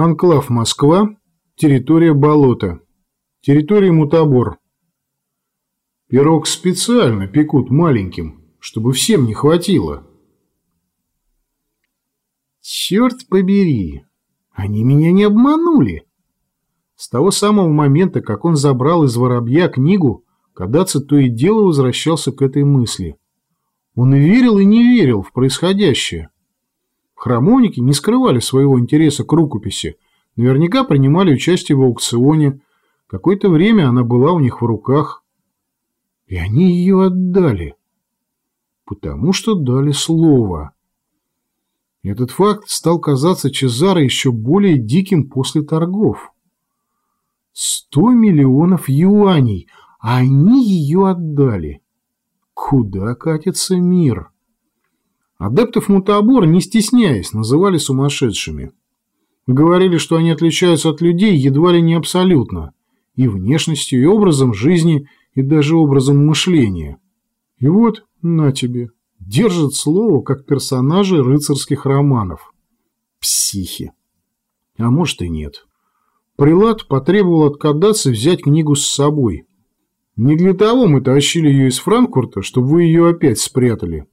Анклав Москва, территория болота, территория Мутабор. Пирог специально пекут маленьким, чтобы всем не хватило. Черт побери, они меня не обманули. С того самого момента, как он забрал из воробья книгу, Кадаци то и дело возвращался к этой мысли. Он верил, и не верил в происходящее. Храмовники не скрывали своего интереса к рукописи, наверняка принимали участие в аукционе. Какое-то время она была у них в руках. И они ее отдали. Потому что дали слово. Этот факт стал казаться Чезаро еще более диким после торгов. Сто миллионов юаней, а они ее отдали. Куда катится мир? Адептов Мутабора, не стесняясь, называли сумасшедшими. Говорили, что они отличаются от людей едва ли не абсолютно, и внешностью, и образом жизни, и даже образом мышления. И вот, на тебе, держат слово, как персонажи рыцарских романов. Психи. А может и нет. Прилад потребовал от Каддаца взять книгу с собой. Не для того мы тащили ее из Франкфурта, чтобы вы ее опять спрятали.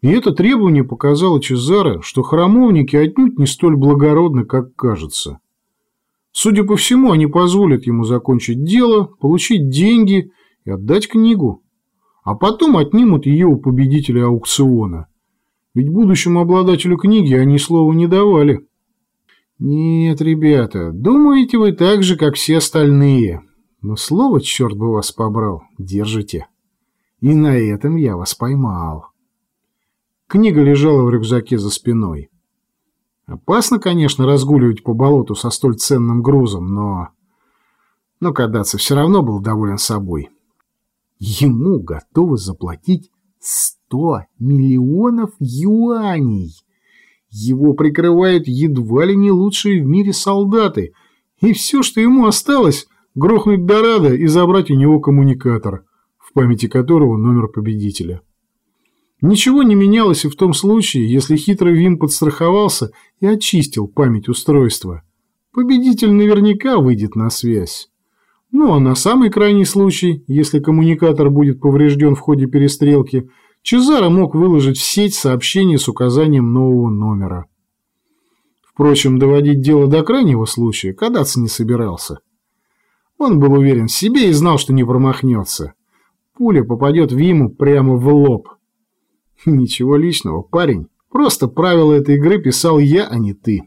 И это требование показало Чезаро, что храмовники отнюдь не столь благородны, как кажется. Судя по всему, они позволят ему закончить дело, получить деньги и отдать книгу. А потом отнимут ее у победителя аукциона. Ведь будущему обладателю книги они слова не давали. Нет, ребята, думаете вы так же, как все остальные. Но слово, черт бы вас побрал, держите. И на этом я вас поймал. Книга лежала в рюкзаке за спиной. Опасно, конечно, разгуливать по болоту со столь ценным грузом, но... Но Кадаци все равно был доволен собой. Ему готовы заплатить сто миллионов юаней. Его прикрывают едва ли не лучшие в мире солдаты, и все, что ему осталось, грохнуть Дорадо и забрать у него коммуникатор, в памяти которого номер победителя. Ничего не менялось и в том случае, если хитрый Вим подстраховался и очистил память устройства. Победитель наверняка выйдет на связь. Ну а на самый крайний случай, если коммуникатор будет поврежден в ходе перестрелки, Чезаро мог выложить в сеть сообщение с указанием нового номера. Впрочем, доводить дело до крайнего случая Кадац не собирался. Он был уверен в себе и знал, что не промахнется. Пуля попадет Виму прямо в лоб – Ничего личного, парень. Просто правила этой игры писал я, а не ты.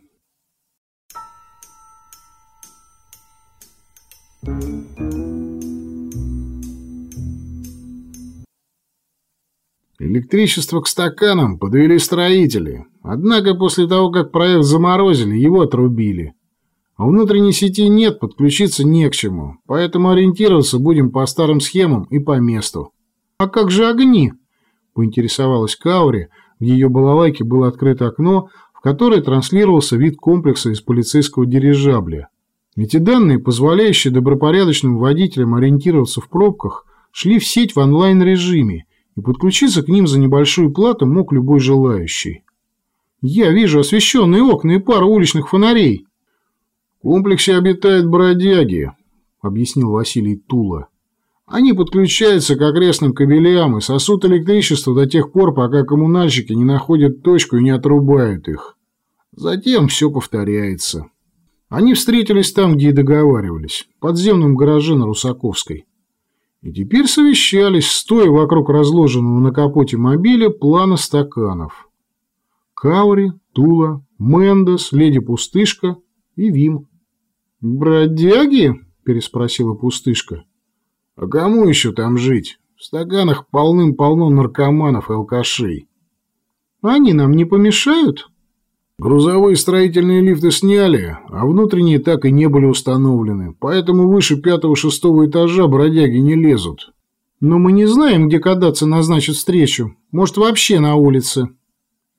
Электричество к стаканам подвели строители. Однако после того, как проект заморозили, его отрубили. А внутренней сети нет, подключиться не к чему. Поэтому ориентироваться будем по старым схемам и по месту. А как же огни? Поинтересовалась Каури, в ее балалайке было открыто окно, в которое транслировался вид комплекса из полицейского дирижабля. Эти данные, позволяющие добропорядочным водителям ориентироваться в пробках, шли в сеть в онлайн-режиме, и подключиться к ним за небольшую плату мог любой желающий. «Я вижу освещенные окна и пару уличных фонарей». «В комплексе обитают бродяги», — объяснил Василий Тула. Они подключаются к окрестным кабелям и сосут электричество до тех пор, пока коммунальщики не находят точку и не отрубают их. Затем все повторяется. Они встретились там, где и договаривались, в подземном гараже на Русаковской. И теперь совещались, стоя вокруг разложенного на капоте мобиля плана стаканов. Каури, Тула, Мендес, Леди Пустышка и Вим. «Бродяги?» – переспросила Пустышка. А кому еще там жить? В стаканах полным-полно наркоманов и алкашей. Они нам не помешают? Грузовые строительные лифты сняли, а внутренние так и не были установлены, поэтому выше пятого-шестого этажа бродяги не лезут. Но мы не знаем, где кадаться назначат встречу. Может, вообще на улице.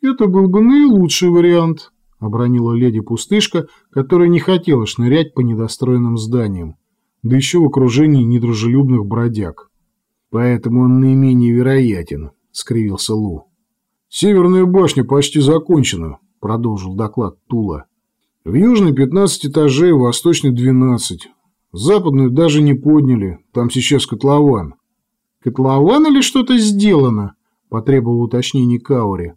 Это был бы наилучший вариант, обронила леди Пустышка, которая не хотела шнырять по недостроенным зданиям да еще в окружении недружелюбных бродяг. Поэтому он наименее вероятен, — скривился Лу. «Северная башня почти закончена», — продолжил доклад Тула. В южной 15 этажей, в восточной 12. Западную даже не подняли, там сейчас котлован. Котлован или что-то сделано? Потребовал уточнений Каури.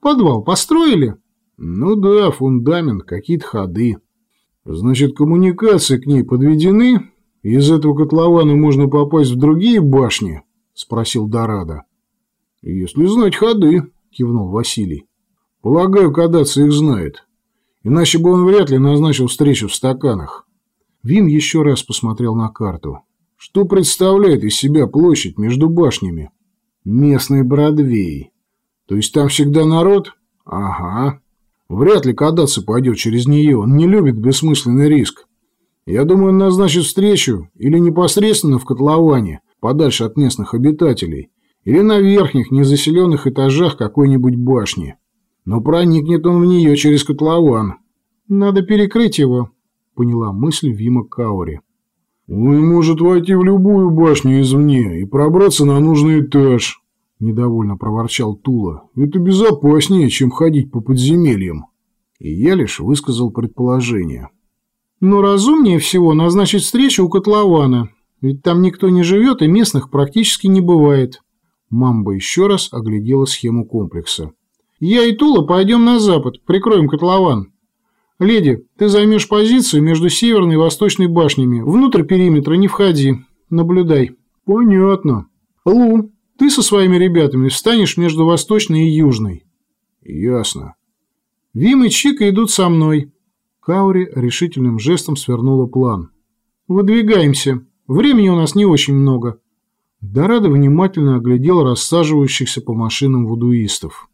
Подвал построили? Ну да, фундамент, какие-то ходы. Значит, коммуникации к ней подведены? Из этого котлована можно попасть в другие башни? Спросил Дорадо. Если знать ходы, кивнул Василий. Полагаю, Кадаться их знает. Иначе бы он вряд ли назначил встречу в стаканах. Вим еще раз посмотрел на карту. Что представляет из себя площадь между башнями? Местный Бродвей. То есть там всегда народ? Ага. Вряд ли Кадаться пойдет через нее, он не любит бессмысленный риск. Я думаю, он назначит встречу или непосредственно в котловане, подальше от местных обитателей, или на верхних, незаселенных этажах какой-нибудь башни. Но проникнет он в нее через котлован. Надо перекрыть его, поняла мысль Вима Каури. Он может войти в любую башню извне и пробраться на нужный этаж, недовольно проворчал Тула. Это безопаснее, чем ходить по подземельям. И я лишь высказал предположение. Но разумнее всего назначить встречу у котлована, ведь там никто не живет и местных практически не бывает. Мамба еще раз оглядела схему комплекса. Я и Тула пойдем на запад, прикроем котлован. Леди, ты займешь позицию между северной и восточной башнями. Внутрь периметра не входи. Наблюдай. Понятно. Лу, ты со своими ребятами встанешь между восточной и южной. Ясно. Вим и Чика идут со мной. Каури решительным жестом свернула план. Выдвигаемся. Времени у нас не очень много. Дорадо внимательно оглядел рассаживающихся по машинам вудуистов.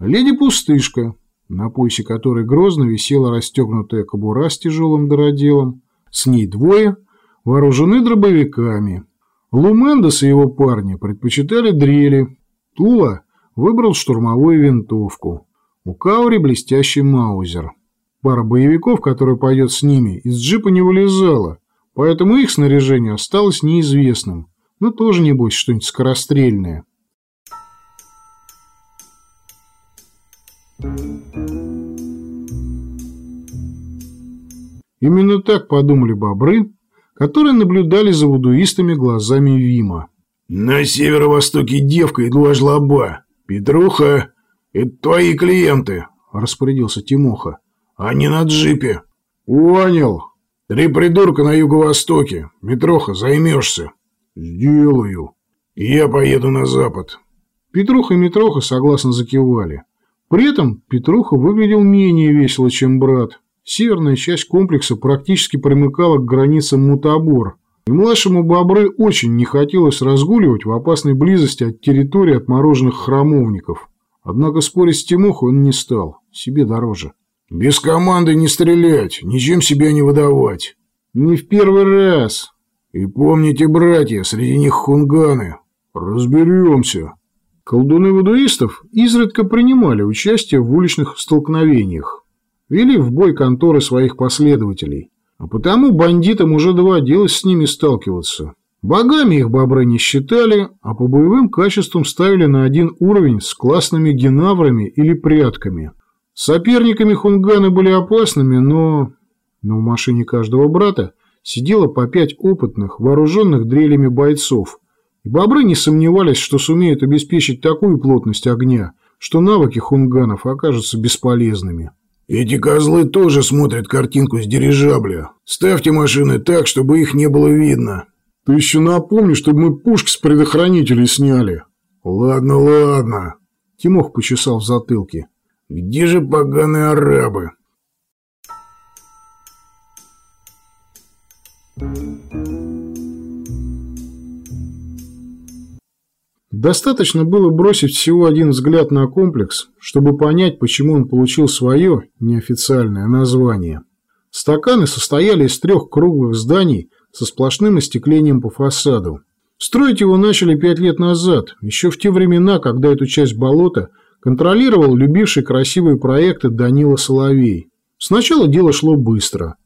Леди-пустышка, на поясе которой грозно висела расстегнутая кобура с тяжелым дыроделом, с ней двое, вооружены дробовиками. Лумендес и его парни предпочитали дрели. Тула выбрал штурмовую винтовку. У Каури блестящий маузер. Пара боевиков, которая пойдет с ними, из джипа не вылезала, поэтому их снаряжение осталось неизвестным, но тоже, небось, что-нибудь скорострельное. Именно так подумали бобры, которые наблюдали за вудуистами глазами Вима. «На северо-востоке девка и два жлоба. Петруха, это твои клиенты», – распорядился Тимоха. «Они на джипе». «Понял. Три придурка на юго-востоке. Митроха, займешься». «Сделаю». «Я поеду на запад». Петруха и Митроха согласно закивали. При этом Петруха выглядел менее весело, чем брат. Северная часть комплекса практически примыкала к границам Мутабор, и младшему бобры очень не хотелось разгуливать в опасной близости от территории отмороженных храмовников. Однако спорить с Тимохой он не стал, себе дороже. «Без команды не стрелять, ничем себя не выдавать». «Не в первый раз». «И помните, братья, среди них хунганы. Разберемся». Колдуны вудуистов изредка принимали участие в уличных столкновениях, вели в бой конторы своих последователей, а потому бандитам уже доводилось с ними сталкиваться. Богами их бобры не считали, а по боевым качествам ставили на один уровень с классными генаврами или прятками. Соперниками хунганы были опасными, но... Но в машине каждого брата сидело по пять опытных, вооруженных дрелями бойцов – и бобры не сомневались, что сумеют обеспечить такую плотность огня, что навыки хунганов окажутся бесполезными. «Эти козлы тоже смотрят картинку с дирижабля. Ставьте машины так, чтобы их не было видно». «Ты еще напомни, чтобы мы пушки с предохранителей сняли». «Ладно, ладно». Тимох почесал в затылке. «Где же поганые арабы?» Достаточно было бросить всего один взгляд на комплекс, чтобы понять, почему он получил свое неофициальное название. Стаканы состояли из трех круглых зданий со сплошным остеклением по фасаду. Строить его начали пять лет назад, еще в те времена, когда эту часть болота контролировал любивший красивые проекты Данила Соловей. Сначала дело шло быстро.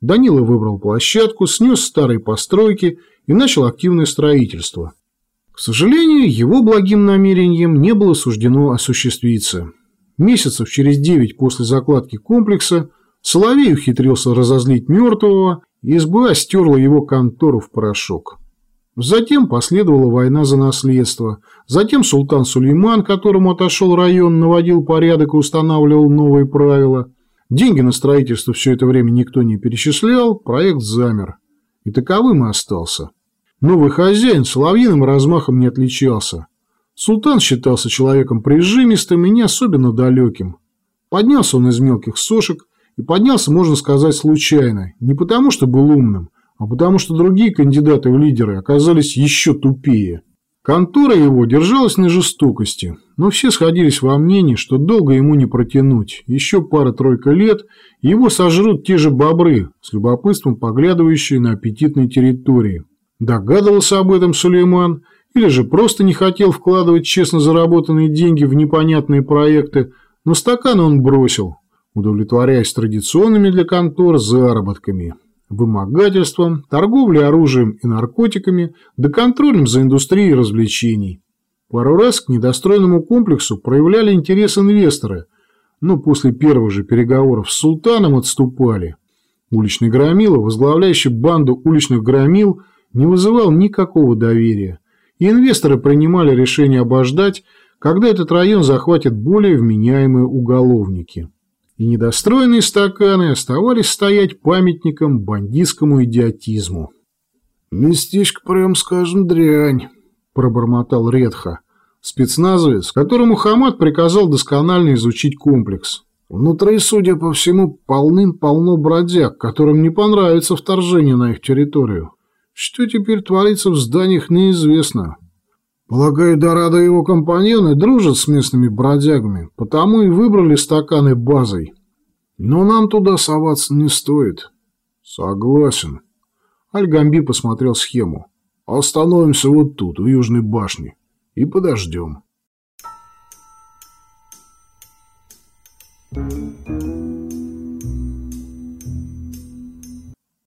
Данила выбрал площадку, снес старые постройки и начал активное строительство. К сожалению, его благим намерением не было суждено осуществиться. Месяцев через девять после закладки комплекса Соловей ухитрился разозлить мертвого, и СБА стерла его контору в порошок. Затем последовала война за наследство. Затем султан Сулейман, которому отошел район, наводил порядок и устанавливал новые правила. Деньги на строительство все это время никто не перечислял, проект замер. И таковым и остался. Новый хозяин соловьиным размахом не отличался. Султан считался человеком прижимистым и не особенно далеким. Поднялся он из мелких сошек, и поднялся, можно сказать, случайно. Не потому, что был умным, а потому что другие кандидаты в лидеры оказались еще тупее. Контора его держалась на жестокости, но все сходились во мнении, что долго ему не протянуть. Еще пара-тройка лет, и его сожрут те же бобры, с любопытством поглядывающие на аппетитные территории. Догадывался об этом Сулейман, или же просто не хотел вкладывать честно заработанные деньги в непонятные проекты, но стакан он бросил, удовлетворяясь традиционными для контор заработками вымогательством, торговлей оружием и наркотиками, да контролем за индустрией развлечений. Пару раз к недостроенному комплексу проявляли интерес инвесторы, но после первых же переговоров с султаном отступали. Уличный громила, возглавляющий банду уличных громил, не вызывал никакого доверия, и инвесторы принимали решение обождать, когда этот район захватят более вменяемые уголовники и недостроенные стаканы оставались стоять памятником бандитскому идиотизму. «Местечко, прям скажем, дрянь», – пробормотал Редха, спецназовец, которому Хамат приказал досконально изучить комплекс. Внутри, судя по всему, полным-полно бродяг, которым не понравится вторжение на их территорию. Что теперь творится в зданиях, неизвестно. Полагаю, Дорадо и его компаньоны дружат с местными бродягами, потому и выбрали стаканы базой. Но нам туда соваться не стоит. Согласен. Альгамби посмотрел схему. Остановимся вот тут, у Южной башни, и подождем. Thank you.